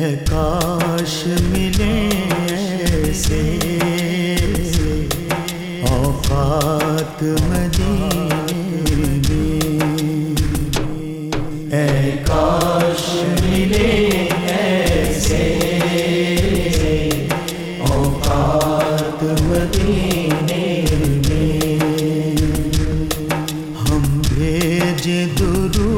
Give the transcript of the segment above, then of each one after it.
کاش ملے ایسے اوقات مدینے اے کاش ملے ایسے اوقات مدینے میں۔ ہم بھیج درود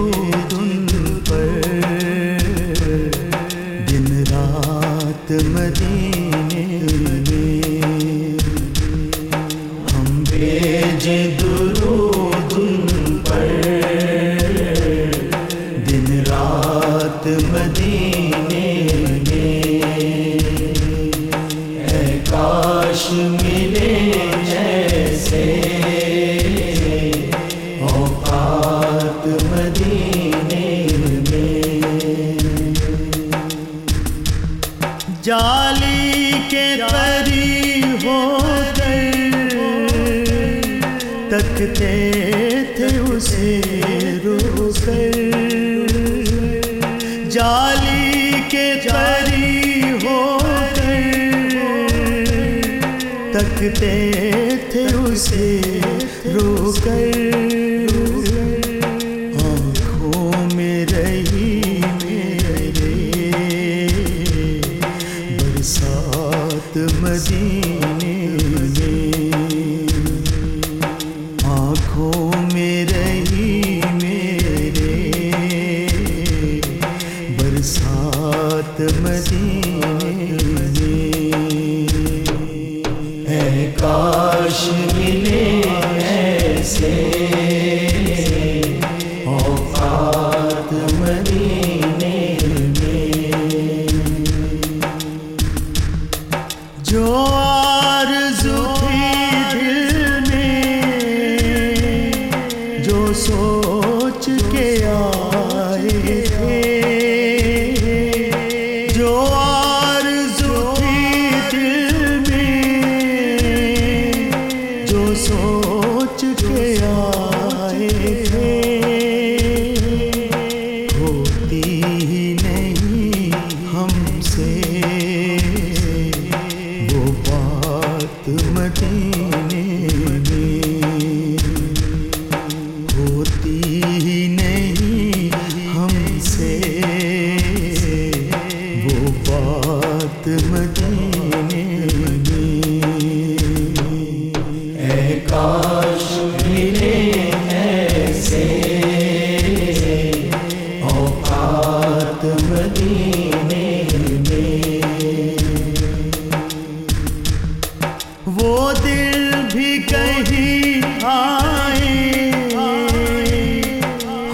تکتے تھے اسے رو کر جالی کے قریب ہو کر۔ تکتے تھے اسے رو کر آنکھوں مدینے میں اے کاش ملے ایسے اوقات مدینے میں جو آرزو تھی دل میں، جو سوچ کے آئے سوچ کے آئے تھے۔ ہوتی ہی نہیں ہم سے۔ وہ بات مدینے میں۔ ہوتی ہی نہیں ہم سے۔ وہ بات مدینے کاش ملے ایسے اوقات مدینے میں۔ وہ دل بھی کہیں آئے،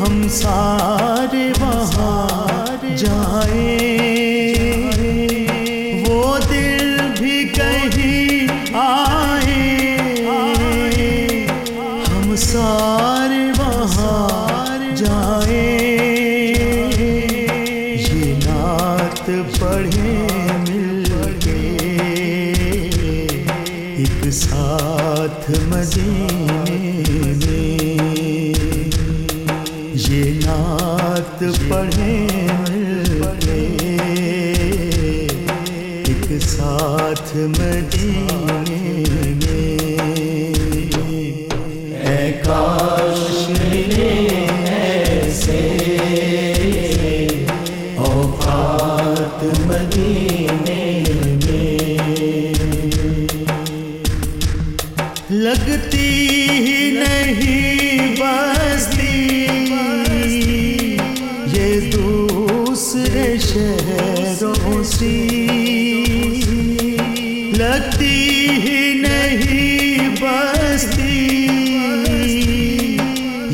ہم سارے وہاں جائیں۔ مدینے میں یہ نعت پڑھے مل کے ایک ساتھ مدینے لگتی ہی نہیں بستی یہ دوسرے شہروں سی۔ لگتی ہی نہیں بستی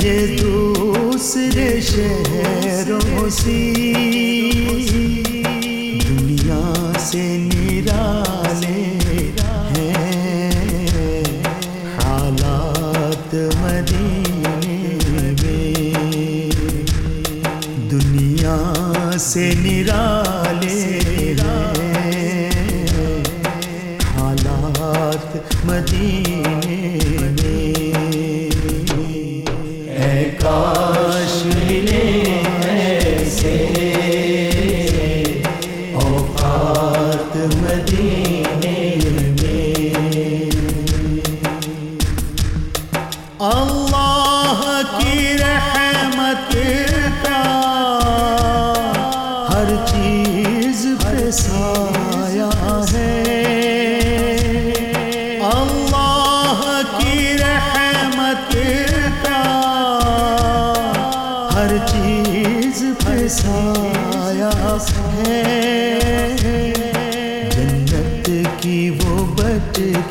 یہ دوسرے شہروں سی۔ سے نرالے۔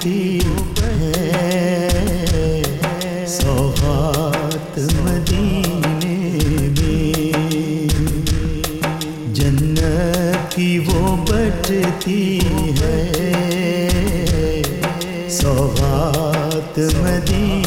مٹی ہے سوغات مدینے میں جنت کی وہ بٹتی ہے سوغات مدینے